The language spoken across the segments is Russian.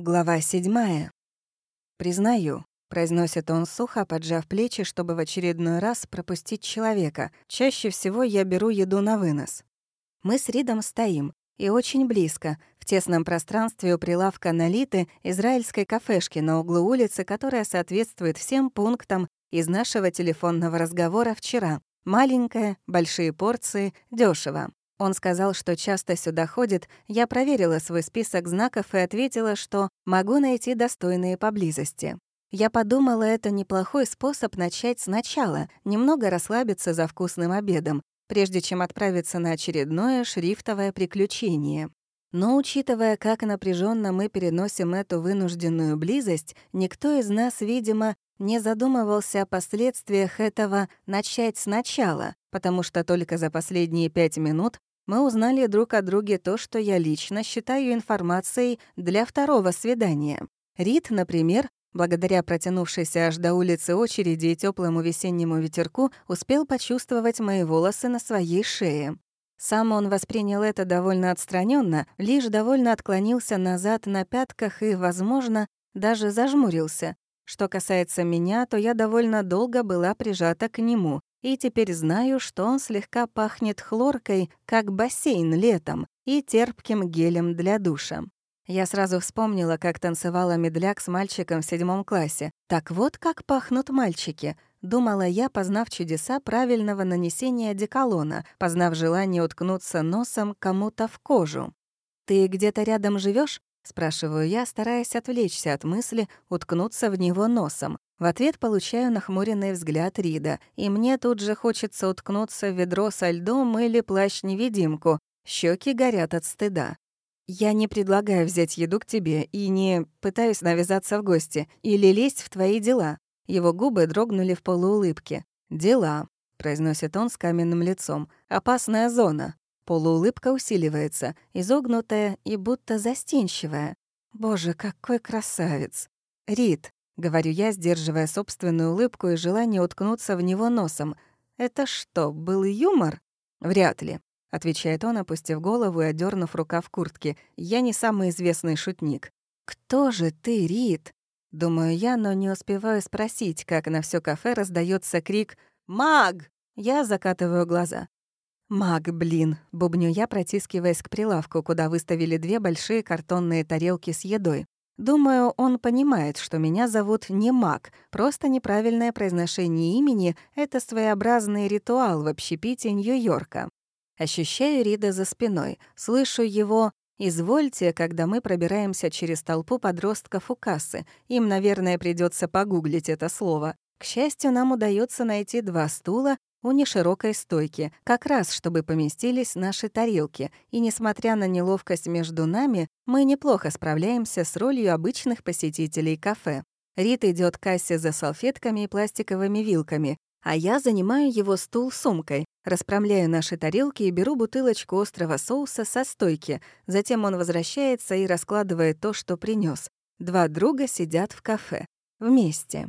Глава седьмая. «Признаю», — произносит он сухо, поджав плечи, чтобы в очередной раз пропустить человека. «Чаще всего я беру еду на вынос». Мы с Ридом стоим, и очень близко, в тесном пространстве у прилавка Налиты, израильской кафешки на углу улицы, которая соответствует всем пунктам из нашего телефонного разговора вчера. Маленькая, большие порции, дешево. Он сказал, что часто сюда ходит. Я проверила свой список знаков и ответила, что могу найти достойные поблизости. Я подумала, это неплохой способ начать сначала, немного расслабиться за вкусным обедом, прежде чем отправиться на очередное шрифтовое приключение. Но учитывая, как напряженно мы переносим эту вынужденную близость, никто из нас, видимо, не задумывался о последствиях этого начать сначала, потому что только за последние пять минут мы узнали друг о друге то, что я лично считаю информацией для второго свидания. Рид, например, благодаря протянувшейся аж до улицы очереди и теплому весеннему ветерку, успел почувствовать мои волосы на своей шее. Сам он воспринял это довольно отстраненно, лишь довольно отклонился назад на пятках и, возможно, даже зажмурился. Что касается меня, то я довольно долго была прижата к нему, и теперь знаю, что он слегка пахнет хлоркой, как бассейн летом, и терпким гелем для душа. Я сразу вспомнила, как танцевала медляк с мальчиком в седьмом классе. Так вот как пахнут мальчики. Думала я, познав чудеса правильного нанесения деколона, познав желание уткнуться носом кому-то в кожу. «Ты где-то рядом живешь? спрашиваю я, стараясь отвлечься от мысли уткнуться в него носом. В ответ получаю нахмуренный взгляд Рида, и мне тут же хочется уткнуться в ведро со льдом или плащ-невидимку. Щеки горят от стыда. Я не предлагаю взять еду к тебе и не пытаюсь навязаться в гости или лезть в твои дела. Его губы дрогнули в полуулыбке. «Дела», — произносит он с каменным лицом. «Опасная зона». Полуулыбка усиливается, изогнутая и будто застенчивая. «Боже, какой красавец!» «Рид, Говорю я, сдерживая собственную улыбку и желание уткнуться в него носом. «Это что, был юмор?» «Вряд ли», — отвечает он, опустив голову и одернув рукав куртки. «Я не самый известный шутник». «Кто же ты, Рид?» Думаю я, но не успеваю спросить, как на все кафе раздается крик «Маг!». Я закатываю глаза. «Маг, блин!» — бубню я, протискиваясь к прилавку, куда выставили две большие картонные тарелки с едой. Думаю, он понимает, что меня зовут не Мак, просто неправильное произношение имени — это своеобразный ритуал в общепите Нью-Йорка. Ощущаю Рида за спиной, слышу его «Извольте, когда мы пробираемся через толпу подростков у кассы. Им, наверное, придется погуглить это слово. К счастью, нам удается найти два стула у неширокой стойки, как раз чтобы поместились наши тарелки, и, несмотря на неловкость между нами, мы неплохо справляемся с ролью обычных посетителей кафе. Рит идет к кассе за салфетками и пластиковыми вилками, а я занимаю его стул сумкой, расправляю наши тарелки и беру бутылочку острого соуса со стойки. Затем он возвращается и раскладывает то, что принес. Два друга сидят в кафе. Вместе.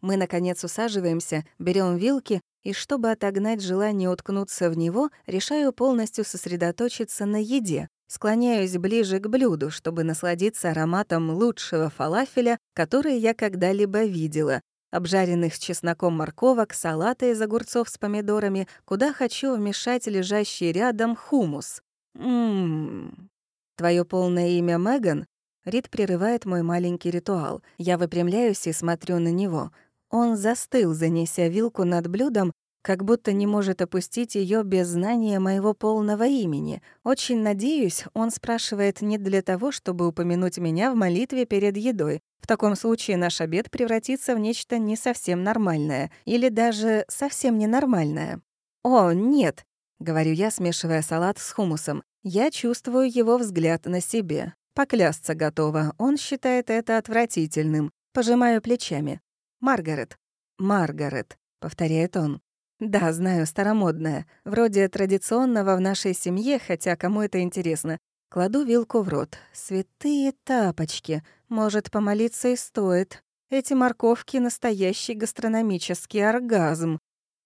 Мы, наконец, усаживаемся, берем вилки и чтобы отогнать желание уткнуться в него, решаю полностью сосредоточиться на еде. Склоняюсь ближе к блюду, чтобы насладиться ароматом лучшего фалафеля, который я когда-либо видела. Обжаренных с чесноком морковок, салата из огурцов с помидорами, куда хочу вмешать лежащий рядом хумус. Ммм. Твое полное имя Меган? Рид прерывает мой маленький ритуал. Я выпрямляюсь и смотрю на него. Он застыл, занеся вилку над блюдом, как будто не может опустить ее без знания моего полного имени. Очень надеюсь, он спрашивает не для того, чтобы упомянуть меня в молитве перед едой. В таком случае наш обед превратится в нечто не совсем нормальное или даже совсем ненормальное. «О, нет», — говорю я, смешивая салат с хумусом. Я чувствую его взгляд на себе. Поклясться готова. Он считает это отвратительным. Пожимаю плечами. «Маргарет». «Маргарет», — повторяет он. «Да, знаю, старомодная. Вроде традиционного в нашей семье, хотя кому это интересно. Кладу вилку в рот. Святые тапочки. Может, помолиться и стоит. Эти морковки — настоящий гастрономический оргазм.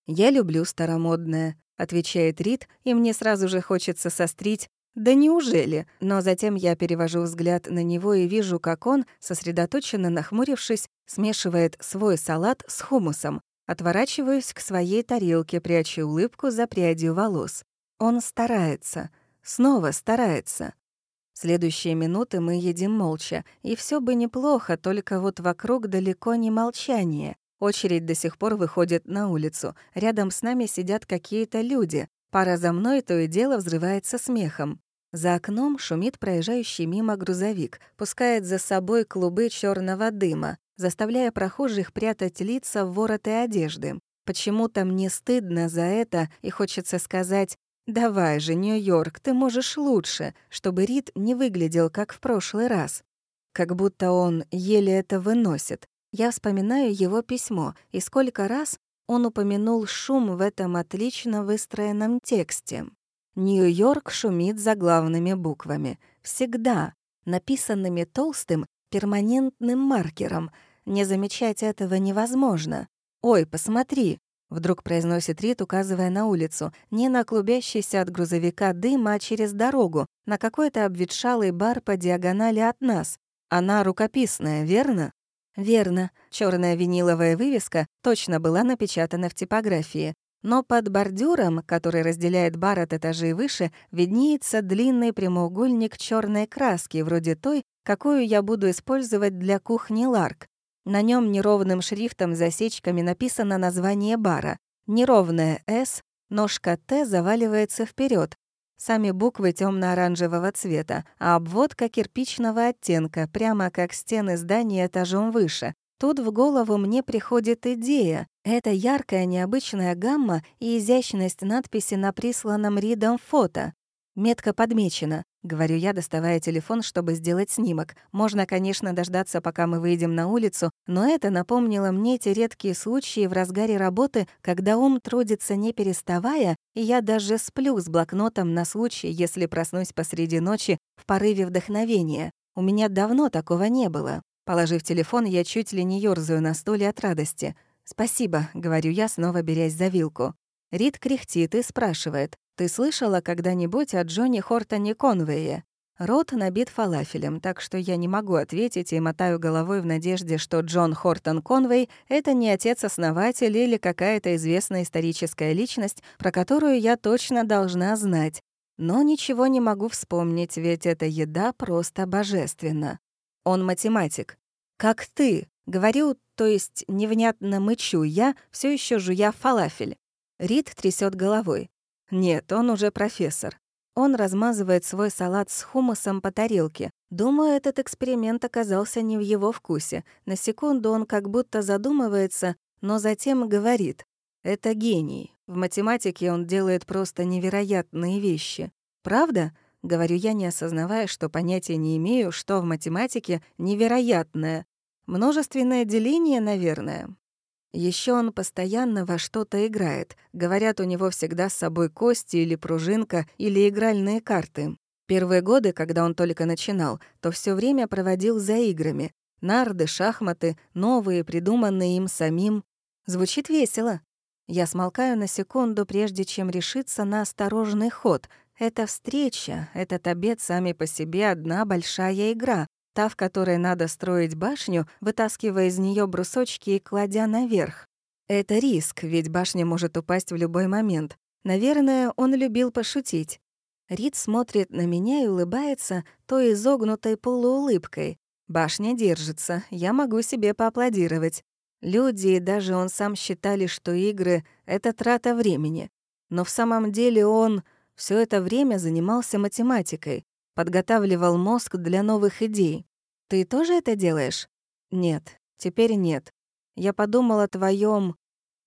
«Я люблю старомодное», — отвечает Рид, и мне сразу же хочется сострить. Да неужели? Но затем я перевожу взгляд на него и вижу, как он, сосредоточенно нахмурившись, смешивает свой салат с хумусом. Отворачиваюсь к своей тарелке, прячу улыбку за прядью волос. Он старается. Снова старается. Следующие минуты мы едим молча, и все бы неплохо, только вот вокруг далеко не молчание. Очередь до сих пор выходит на улицу. Рядом с нами сидят какие-то люди. Пара за мной то и дело взрывается смехом. За окном шумит проезжающий мимо грузовик, пускает за собой клубы черного дыма, заставляя прохожих прятать лица в вороты одежды. Почему-то мне стыдно за это, и хочется сказать «Давай же, Нью-Йорк, ты можешь лучше», чтобы Рид не выглядел, как в прошлый раз. Как будто он еле это выносит. Я вспоминаю его письмо, и сколько раз он упомянул шум в этом отлично выстроенном тексте. Нью-Йорк шумит заглавными буквами. Всегда. Написанными толстым, перманентным маркером. Не замечать этого невозможно. «Ой, посмотри!» — вдруг произносит Рит, указывая на улицу. Не на клубящийся от грузовика дым, а через дорогу, на какой-то обветшалый бар по диагонали от нас. Она рукописная, верно? Верно. Черная виниловая вывеска точно была напечатана в типографии. Но под бордюром, который разделяет бар от этажей выше, виднеется длинный прямоугольник черной краски, вроде той, какую я буду использовать для кухни Ларк. На нем неровным шрифтом засечками написано название бара. Неровная «С», ножка «Т» заваливается вперед. Сами буквы темно оранжевого цвета, а обводка кирпичного оттенка, прямо как стены здания этажом выше. Тут в голову мне приходит идея. Это яркая необычная гамма и изящность надписи на присланном Ридом фото. Метка подмечена. Говорю я, доставая телефон, чтобы сделать снимок. Можно, конечно, дождаться, пока мы выйдем на улицу, но это напомнило мне те редкие случаи в разгаре работы, когда ум трудится не переставая, и я даже сплю с блокнотом на случай, если проснусь посреди ночи в порыве вдохновения. У меня давно такого не было. Положив телефон, я чуть ли не ёрзаю на стуле от радости. «Спасибо», — говорю я, снова берясь за вилку. Рид кряхтит и спрашивает, «Ты слышала когда-нибудь о Джонни Хортоне Конвее?» Рот набит фалафелем, так что я не могу ответить и мотаю головой в надежде, что Джон Хортон Конвей — это не отец-основатель или какая-то известная историческая личность, про которую я точно должна знать. Но ничего не могу вспомнить, ведь эта еда просто божественна. Он математик. Как ты, говорю, то есть невнятно мычу я, все еще жуя фалафель. Рид трясет головой. Нет, он уже профессор. Он размазывает свой салат с хумусом по тарелке. Думаю, этот эксперимент оказался не в его вкусе. На секунду он как будто задумывается, но затем говорит. Это гений. В математике он делает просто невероятные вещи. Правда? Говорю я, не осознавая, что понятия не имею, что в математике невероятное. Множественное деление, наверное. Еще он постоянно во что-то играет. Говорят, у него всегда с собой кости или пружинка, или игральные карты. Первые годы, когда он только начинал, то все время проводил за играми. Нарды, шахматы, новые, придуманные им самим. Звучит весело. Я смолкаю на секунду, прежде чем решиться на осторожный ход — эта встреча, этот обед сами по себе одна большая игра, та, в которой надо строить башню, вытаскивая из нее брусочки и кладя наверх. Это риск, ведь башня может упасть в любой момент. Наверное, он любил пошутить. Рид смотрит на меня и улыбается той изогнутой полуулыбкой. Башня держится, я могу себе поаплодировать. Люди и даже он сам считали, что игры — это трата времени. Но в самом деле он все это время занимался математикой, подготавливал мозг для новых идей. Ты тоже это делаешь? Нет, теперь нет. Я подумал о твоем.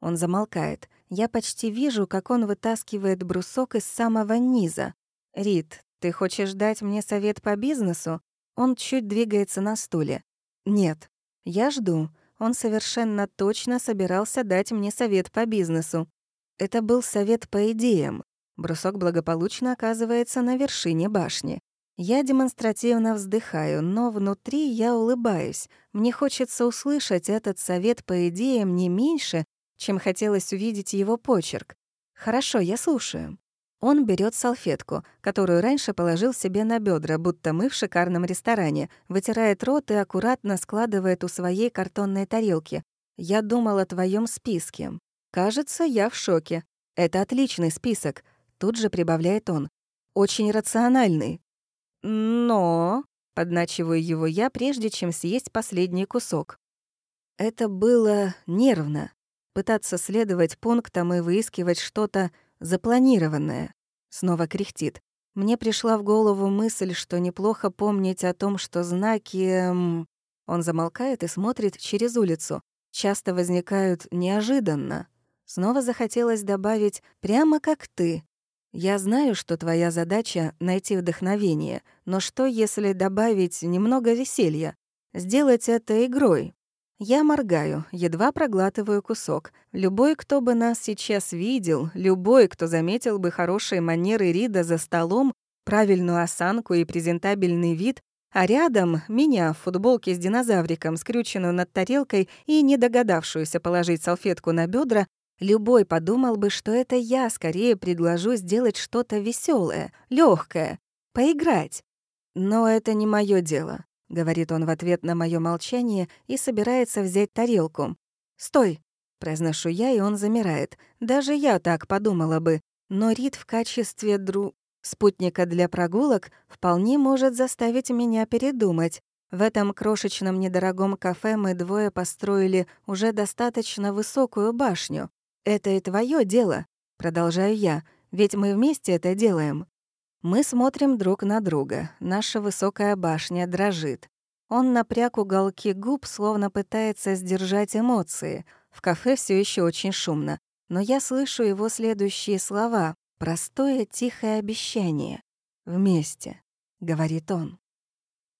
Он замолкает. Я почти вижу, как он вытаскивает брусок из самого низа. Рид, ты хочешь дать мне совет по бизнесу? Он чуть двигается на стуле. Нет. Я жду. Он совершенно точно собирался дать мне совет по бизнесу. Это был совет по идеям. Брусок благополучно оказывается на вершине башни. Я демонстративно вздыхаю, но внутри я улыбаюсь. Мне хочется услышать этот совет по идеям не меньше, чем хотелось увидеть его почерк. Хорошо, я слушаю. Он берет салфетку, которую раньше положил себе на бедра, будто мы в шикарном ресторане, вытирает рот и аккуратно складывает у своей картонной тарелки. «Я думал о твоем списке. Кажется, я в шоке. Это отличный список», — тут же прибавляет он. «Очень рациональный». «Но...» — подначиваю его я, прежде чем съесть последний кусок. Это было нервно. Пытаться следовать пунктам и выискивать что-то запланированное. Снова кряхтит. Мне пришла в голову мысль, что неплохо помнить о том, что знаки... Эм... Он замолкает и смотрит через улицу. Часто возникают неожиданно. Снова захотелось добавить «прямо как ты». Я знаю, что твоя задача — найти вдохновение, но что, если добавить немного веселья? Сделать это игрой, я моргаю, едва проглатываю кусок. Любой, кто бы нас сейчас видел, любой, кто заметил бы хорошие манеры Рида за столом, правильную осанку и презентабельный вид, а рядом меня в футболке с динозавриком, скрюченную над тарелкой и не догадавшуюся положить салфетку на бедра, любой подумал бы, что это я скорее предложу сделать что-то веселое, легкое, поиграть. Но это не мое дело. — говорит он в ответ на мое молчание и собирается взять тарелку. «Стой!» — произношу я, и он замирает. Даже я так подумала бы. Но Рид в качестве дру... спутника для прогулок вполне может заставить меня передумать. В этом крошечном недорогом кафе мы двое построили уже достаточно высокую башню. Это и твое дело, продолжаю я, ведь мы вместе это делаем. Мы смотрим друг на друга. Наша высокая башня дрожит. Он напряг уголки губ, словно пытается сдержать эмоции. В кафе все еще очень шумно. Но я слышу его следующие слова. Простое, тихое обещание. «Вместе», — говорит он.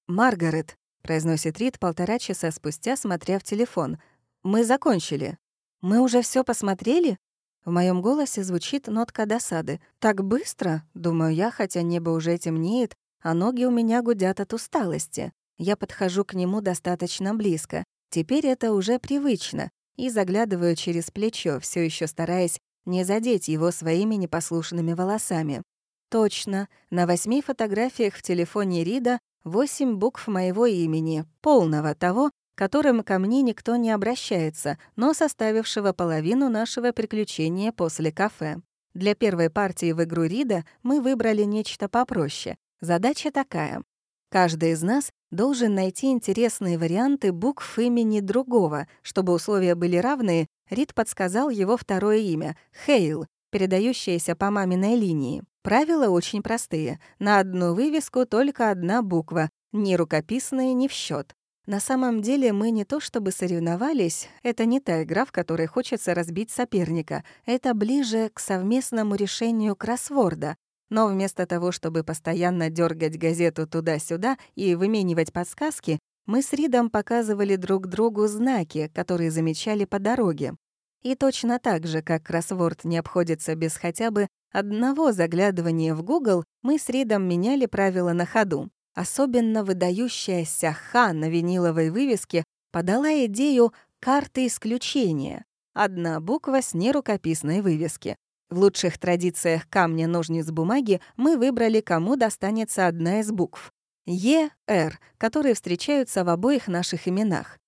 «Маргарет», — произносит Рид полтора часа спустя, смотря в телефон. «Мы закончили». «Мы уже все посмотрели?» В моем голосе звучит нотка досады. «Так быстро?» — думаю я, хотя небо уже темнеет, а ноги у меня гудят от усталости. Я подхожу к нему достаточно близко. Теперь это уже привычно. И заглядываю через плечо, все еще стараясь не задеть его своими непослушными волосами. Точно, на восьми фотографиях в телефоне Рида восемь букв моего имени, полного того, которым ко мне никто не обращается, но составившего половину нашего приключения после кафе. Для первой партии в игру Рида мы выбрали нечто попроще. Задача такая. Каждый из нас должен найти интересные варианты букв имени другого. Чтобы условия были равные, Рид подсказал его второе имя — Хейл, передающееся по маминой линии. Правила очень простые. На одну вывеску только одна буква, ни рукописные, ни в счет. На самом деле мы не то чтобы соревновались, это не та игра, в которой хочется разбить соперника, это ближе к совместному решению кроссворда. Но вместо того, чтобы постоянно дергать газету туда-сюда и выменивать подсказки, мы с Ридом показывали друг другу знаки, которые замечали по дороге. И точно так же, как кроссворд не обходится без хотя бы одного заглядывания в Google, мы с Ридом меняли правила на ходу. Особенно выдающаяся «Х» на виниловой вывеске подала идею «карты исключения». Одна буква с нерукописной вывески. В лучших традициях камня, ножниц, бумаги мы выбрали, кому достанется одна из букв. Е, Р, которые встречаются в обоих наших именах.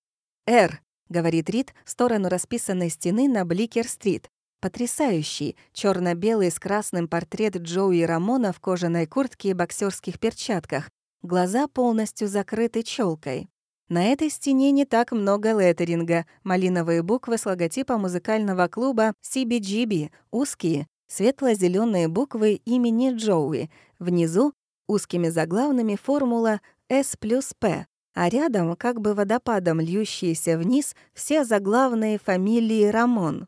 «Р», — говорит Рид в сторону расписанной стены на Бликер-стрит. Потрясающий, черно белый с красным портрет Джоуи Рамона в кожаной куртке и боксерских перчатках, Глаза полностью закрыты челкой. На этой стене не так много леттеринга. Малиновые буквы с логотипом музыкального клуба CBGB, узкие, светло зеленые буквы имени Джоуи. Внизу узкими заглавными формула S плюс P, а рядом, как бы водопадом льющиеся вниз, все заглавные фамилии Рамон.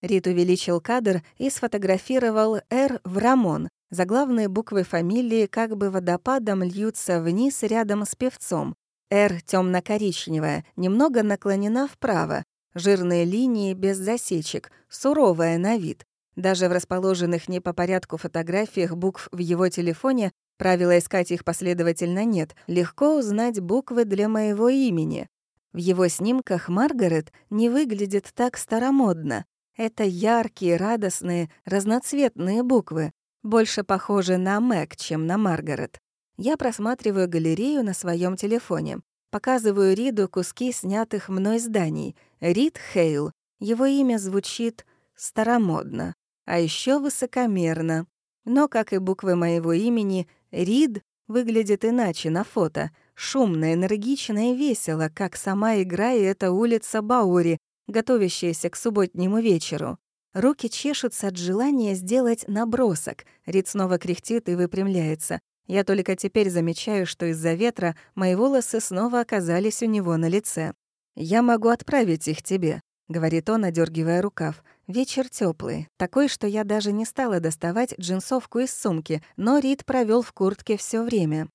Рит увеличил кадр и сфотографировал «Р» в «Рамон», Заглавные буквы фамилии как бы водопадом льются вниз рядом с певцом. «Р» темно-коричневая, немного наклонена вправо, жирные линии без засечек, суровая на вид. Даже в расположенных не по порядку фотографиях букв в его телефоне правила искать их последовательно нет, легко узнать буквы для моего имени. В его снимках Маргарет не выглядит так старомодно. Это яркие, радостные, разноцветные буквы. Больше похоже на Мэг, чем на Маргарет. Я просматриваю галерею на своем телефоне. Показываю Риду куски снятых мной зданий. Рид Хейл. Его имя звучит старомодно, а еще высокомерно. Но, как и буквы моего имени, Рид выглядит иначе на фото. Шумно, энергично и весело, как сама игра и эта улица Баури, готовящаяся к субботнему вечеру. Руки чешутся от желания сделать набросок. Рид снова кряхтит и выпрямляется. Я только теперь замечаю, что из-за ветра мои волосы снова оказались у него на лице. «Я могу отправить их тебе», — говорит он, одергивая рукав. Вечер теплый, такой, что я даже не стала доставать джинсовку из сумки, но Рид провел в куртке все время.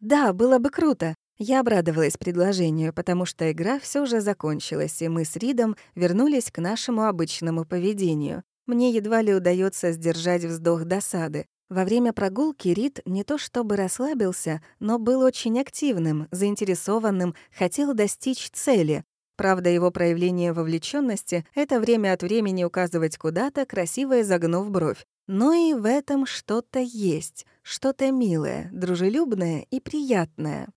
«Да, было бы круто», я обрадовалась предложению, потому что игра все же закончилась, и мы с Ридом вернулись к нашему обычному поведению. Мне едва ли удается сдержать вздох досады. Во время прогулки Рид не то чтобы расслабился, но был очень активным, заинтересованным, хотел достичь цели. Правда, его проявление вовлеченности — это время от времени указывать куда-то, красиво изогнув бровь. Но и в этом что-то есть, что-то милое, дружелюбное и приятное.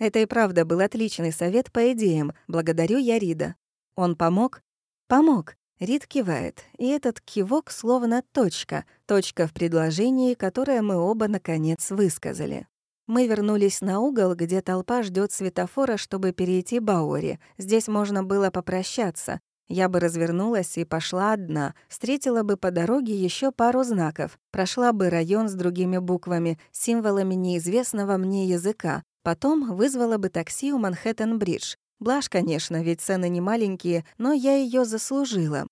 Это и правда был отличный совет по идеям. Благодарю я Рида. Он помог? Помог. Рид кивает, и этот кивок словно точка, точка в предложении, которое мы оба, наконец, высказали. Мы вернулись на угол, где толпа ждет светофора, чтобы перейти Баури. Здесь можно было попрощаться. Я бы развернулась и пошла одна, встретила бы по дороге еще пару знаков, прошла бы район с другими буквами, символами неизвестного мне языка, потом вызвала бы такси у Манхэттен-Бридж, Блажь, конечно, ведь цены не маленькие, но я ее заслужила.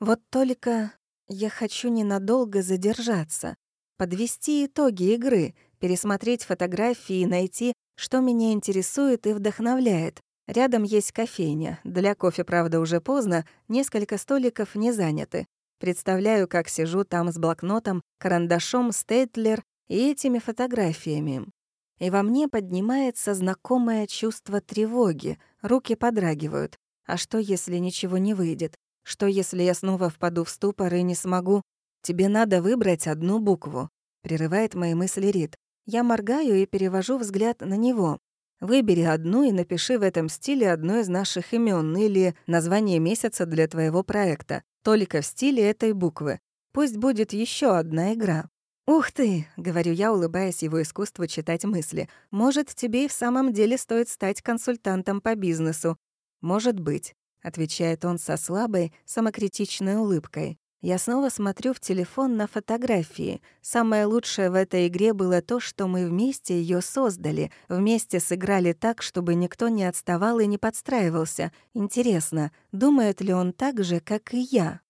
Вот только я хочу ненадолго задержаться, подвести итоги игры, пересмотреть фотографии и найти, что меня интересует и вдохновляет. Рядом есть кофейня. Для кофе, правда, уже поздно, несколько столиков не заняты. Представляю, как сижу там с блокнотом, карандашом, стейтлер и этими фотографиями и во мне поднимается знакомое чувство тревоги, руки подрагивают. А что, если ничего не выйдет? Что, если я снова впаду в ступор и не смогу? Тебе надо выбрать одну букву. Прерывает мои мысли Рит. Я моргаю и перевожу взгляд на него. Выбери одну и напиши в этом стиле одно из наших имен или название месяца для твоего проекта. Только в стиле этой буквы. Пусть будет еще одна игра. «Ух ты!» — говорю я, улыбаясь его искусству читать мысли. «Может, тебе и в самом деле стоит стать консультантом по бизнесу?» «Может быть», — отвечает он со слабой, самокритичной улыбкой. Я снова смотрю в телефон на фотографии. Самое лучшее в этой игре было то, что мы вместе ее создали, вместе сыграли так, чтобы никто не отставал и не подстраивался. Интересно, думает ли он так же, как и я?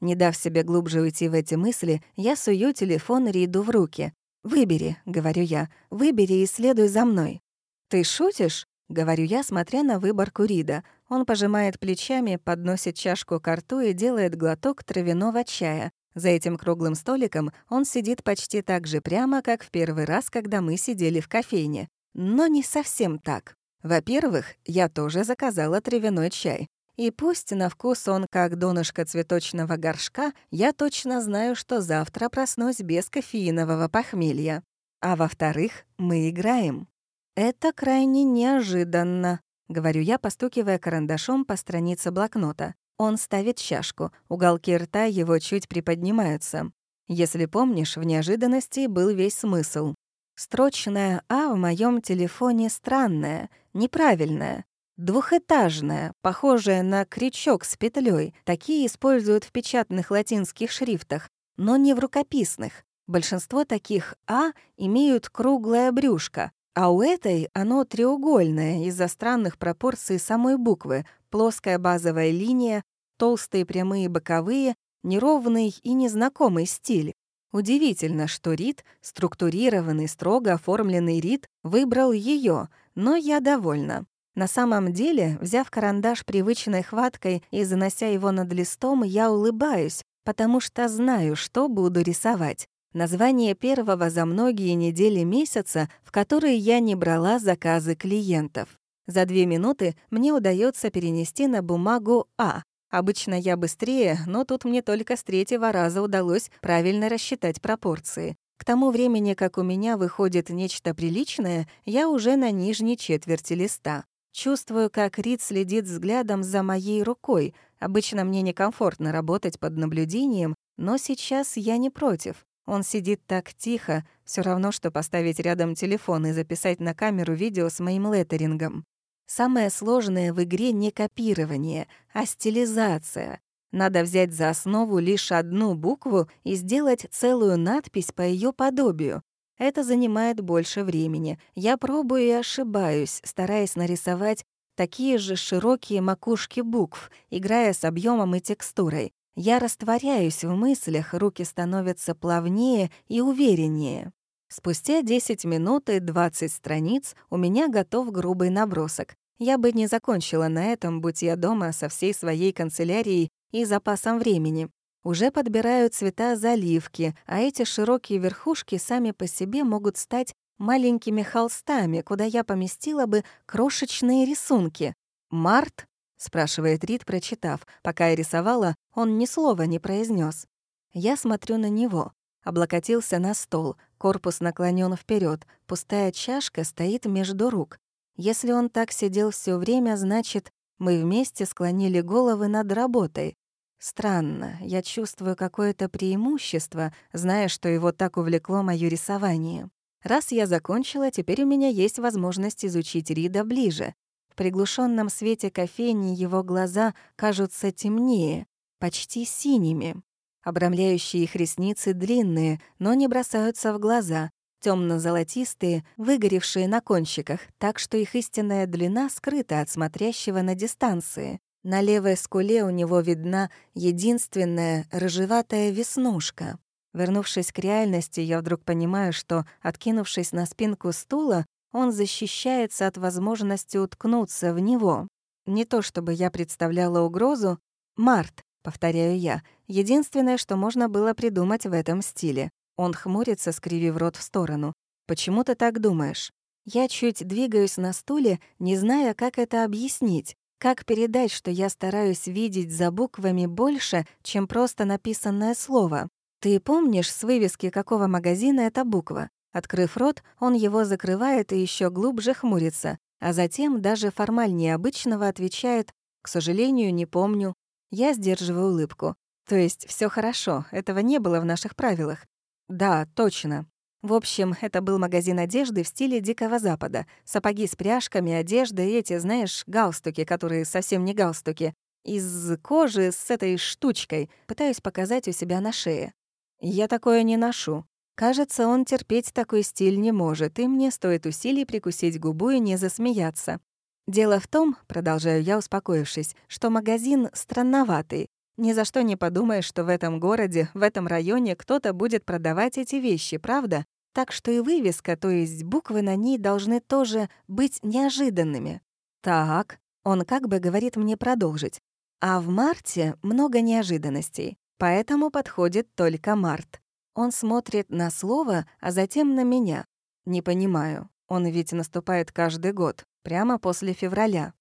Не дав себе глубже уйти в эти мысли, я сую телефон Риду в руки. «Выбери», — говорю я, — «выбери и следуй за мной». «Ты шутишь?» — говорю я, смотря на выборку Рида. Он пожимает плечами, подносит чашку к рту и делает глоток травяного чая. За этим круглым столиком он сидит почти так же прямо, как в первый раз, когда мы сидели в кофейне. Но не совсем так. Во-первых, я тоже заказала травяной чай. И пусть на вкус он как донышко цветочного горшка, я точно знаю, что завтра проснусь без кофеинового похмелья. А во-вторых, мы играем. Это крайне неожиданно, говорю я, постукивая карандашом по странице блокнота. Он ставит чашку, уголки рта его чуть приподнимаются. Если помнишь, в неожиданности был весь смысл. Строчная «А» в моем телефоне странная, неправильная. Двухэтажная, похожая на крючок с петлей. Такие используют в печатных латинских шрифтах, но не в рукописных. Большинство таких «А» имеют круглое брюшко, а у этой оно треугольное из-за странных пропорций самой буквы, плоская базовая линия, толстые прямые боковые, неровный и незнакомый стиль. Удивительно, что Рид, структурированный, строго оформленный Рид, выбрал ее, но я довольна. На самом деле, взяв карандаш привычной хваткой и занося его над листом, я улыбаюсь, потому что знаю, что буду рисовать. Название первого за многие недели месяца, в которые я не брала заказы клиентов. За две минуты мне удается перенести на бумагу «А». Обычно я быстрее, но тут мне только с третьего раза удалось правильно рассчитать пропорции. К тому времени, как у меня выходит нечто приличное, я уже на нижней четверти листа. Чувствую, как Рид следит взглядом за моей рукой. Обычно мне некомфортно работать под наблюдением, но сейчас я не против. Он сидит так тихо, все равно, что поставить рядом телефон и записать на камеру видео с моим леттерингом. Самое сложное в игре не копирование, а стилизация. Надо взять за основу лишь одну букву и сделать целую надпись по ее подобию. Это занимает больше времени. Я пробую и ошибаюсь, стараясь нарисовать такие же широкие макушки букв, играя с объемом и текстурой. Я растворяюсь в мыслях, руки становятся плавнее и увереннее. Спустя 10 минут и 20 страниц у меня готов грубый набросок. Я бы не закончила на этом, будь я дома со всей своей канцелярией и запасом времени. Уже подбираю цвета заливки, а эти широкие верхушки сами по себе могут стать маленькими холстами, куда я поместила бы крошечные рисунки. «Март?» — спрашивает Рид, прочитав. Пока я рисовала, он ни слова не произнес. Я смотрю на него. Облокотился на стол, корпус наклонен вперед, пустая чашка стоит между рук. Если он так сидел все время, значит, мы вместе склонили головы над работой. Странно, я чувствую какое-то преимущество, зная, что его так увлекло моё рисование. Раз я закончила, теперь у меня есть возможность изучить Рида ближе. В приглушенном свете кофейни его глаза кажутся темнее, почти синими. Обрамляющие их ресницы длинные, но не бросаются в глаза, темно золотистые выгоревшие на кончиках, так что их истинная длина скрыта от смотрящего на дистанции. На левой скуле у него видна единственная рыжеватая веснушка. Вернувшись к реальности, я вдруг понимаю, что, откинувшись на спинку стула, он защищается от возможности уткнуться в него. Не то чтобы я представляла угрозу. «Март», — повторяю я, — единственное, что можно было придумать в этом стиле. Он хмурится, скривив рот в сторону. «Почему ты так думаешь?» Я чуть двигаюсь на стуле, не зная, как это объяснить. Как передать, что я стараюсь видеть за буквами больше, чем просто написанное слово? Ты помнишь с вывески какого магазина эта буква? Открыв рот, он его закрывает и еще глубже хмурится, а затем даже формальнее обычного отвечает «К сожалению, не помню». Я сдерживаю улыбку. То есть все хорошо, этого не было в наших правилах. Да, точно. В общем, это был магазин одежды в стиле Дикого Запада. Сапоги с пряжками, одежда и эти, знаешь, галстуки, которые совсем не галстуки. Из кожи с этой штучкой. Пытаюсь показать у себя на шее. Я такое не ношу. Кажется, он терпеть такой стиль не может, и мне стоит усилий прикусить губу и не засмеяться. Дело в том, продолжаю я, успокоившись, что магазин странноватый. Ни за что не подумаешь, что в этом городе, в этом районе кто-то будет продавать эти вещи, правда? Так что и вывеска, то есть буквы на ней должны тоже быть неожиданными. Так, он как бы говорит мне продолжить. А в марте много неожиданностей, поэтому подходит только март. Он смотрит на слово, а затем на меня. Не понимаю, он ведь наступает каждый год, прямо после февраля.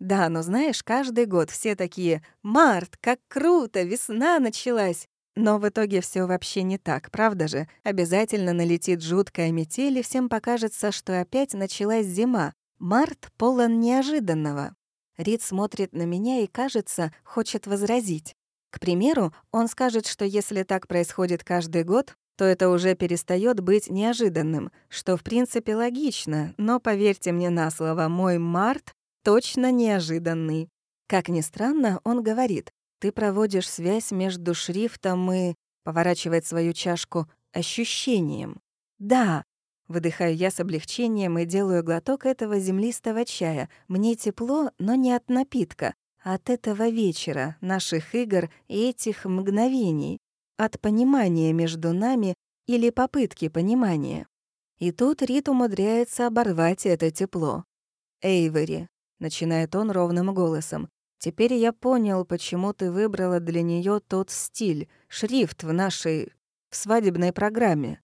Да, но знаешь, каждый год все такие «Март, как круто, весна началась!» Но в итоге все вообще не так, правда же? Обязательно налетит жуткая метель, и всем покажется, что опять началась зима. Март полон неожиданного. Рид смотрит на меня и, кажется, хочет возразить. К примеру, он скажет, что если так происходит каждый год, то это уже перестает быть неожиданным, что в принципе логично, но поверьте мне на слово, мой март точно неожиданный. Как ни странно, он говорит, ты проводишь связь между шрифтом и, поворачивает свою чашку, ощущением. Да, выдыхаю я с облегчением и делаю глоток этого землистого чая. Мне тепло, но не от напитка, а от этого вечера, наших игр и этих мгновений, от понимания между нами или попытки понимания. И тут Рит умудряется оборвать это тепло. Эйвери, начинает он ровным голосом. Теперь я понял, почему ты выбрала для нее тот стиль, шрифт в нашей в свадебной программе.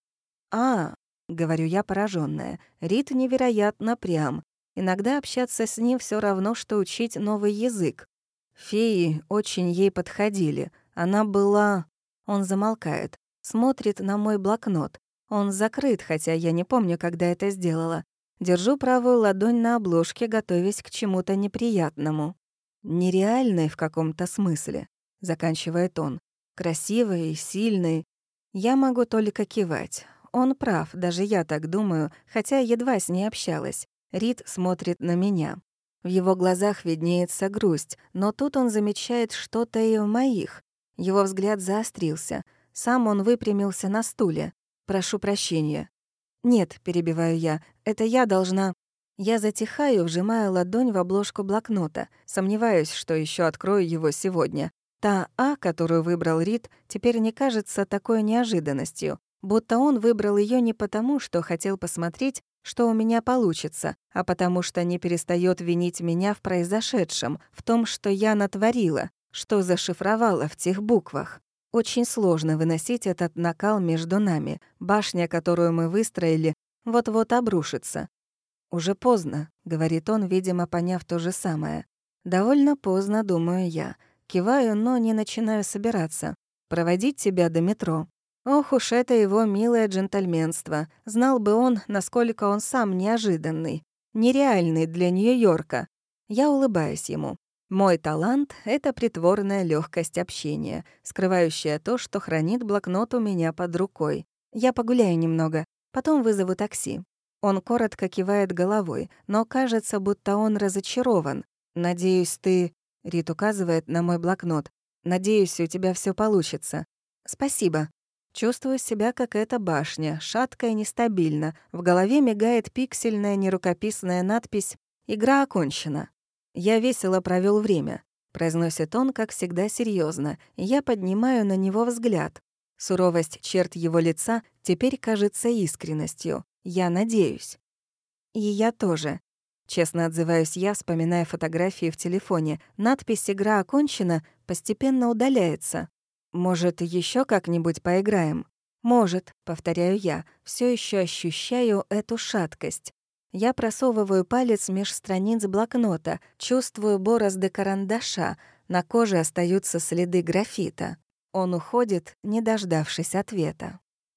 А, говорю я пораженная. Рит невероятно прям. Иногда общаться с ним все равно что учить новый язык. Феи очень ей подходили. Она была Он замолкает, смотрит на мой блокнот. Он закрыт, хотя я не помню, когда это сделала. Держу правую ладонь на обложке, готовясь к чему-то неприятному. Нереальной в каком-то смысле, заканчивает он. Красивый и сильный. Я могу только кивать. Он прав, даже я так думаю, хотя едва с ней общалась. Рид смотрит на меня. В его глазах виднеется грусть, но тут он замечает что-то и в моих. Его взгляд заострился. Сам он выпрямился на стуле. «Прошу прощения». «Нет», — перебиваю я, — «это я должна...» Я затихаю, вжимая ладонь в обложку блокнота. Сомневаюсь, что еще открою его сегодня. Та «А», которую выбрал Рид, теперь не кажется такой неожиданностью. Будто он выбрал ее не потому, что хотел посмотреть, что у меня получится, а потому что не перестает винить меня в произошедшем, в том, что я натворила, что зашифровала в тех буквах. Очень сложно выносить этот накал между нами. Башня, которую мы выстроили, вот-вот обрушится. «Уже поздно», — говорит он, видимо, поняв то же самое. «Довольно поздно, думаю я. Киваю, но не начинаю собираться. Проводить тебя до метро. Ох уж это его милое джентльменство. Знал бы он, насколько он сам неожиданный, нереальный для Нью-Йорка. Я улыбаюсь ему. Мой талант — это притворная легкость общения, скрывающая то, что хранит блокнот у меня под рукой. Я погуляю немного, потом вызову такси. Он коротко кивает головой, но кажется, будто он разочарован. «Надеюсь, ты...» — Рит указывает на мой блокнот. «Надеюсь, у тебя все получится». «Спасибо», Чувствую себя как эта башня, шатко и нестабильно. В голове мигает пиксельная нерукописная надпись «Игра окончена». «Я весело провел время», — произносит он, как всегда, серьезно. Я поднимаю на него взгляд. Суровость черт его лица теперь кажется искренностью. Я надеюсь. И я тоже. Честно отзываюсь я, вспоминая фотографии в телефоне. Надпись «Игра окончена» постепенно удаляется. Может, еще как-нибудь поиграем? Может, повторяю я, все еще ощущаю эту шаткость. Я просовываю палец меж страниц блокнота, чувствую борозды карандаша, на коже остаются следы графита. Он уходит, не дождавшись ответа.